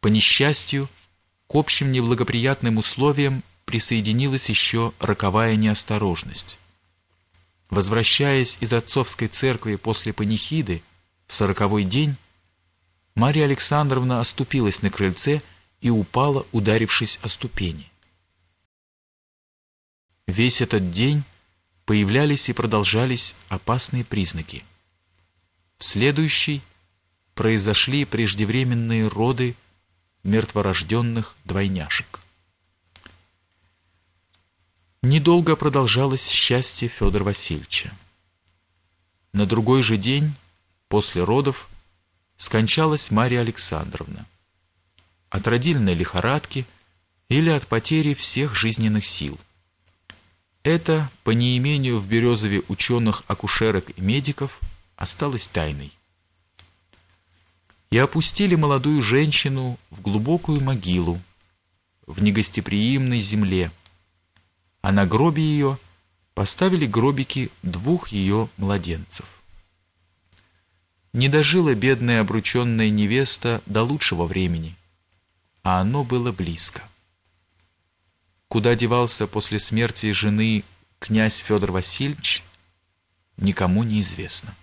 По несчастью, к общим неблагоприятным условиям присоединилась еще роковая неосторожность. Возвращаясь из отцовской церкви после панихиды в сороковой день, Марья Александровна оступилась на крыльце и упала, ударившись о ступени. Весь этот день появлялись и продолжались опасные признаки. В следующий произошли преждевременные роды мертворожденных двойняшек. Недолго продолжалось счастье Федора Васильевича. На другой же день, после родов, скончалась Мария Александровна. От родильной лихорадки или от потери всех жизненных сил. Это, по неимению в Березове ученых-акушерок и медиков, осталось тайной. И опустили молодую женщину в глубокую могилу, в негостеприимной земле, а на гробе ее поставили гробики двух ее младенцев. Не дожила бедная обрученная невеста до лучшего времени, а оно было близко. Куда девался после смерти жены князь Федор Васильевич, никому не известно.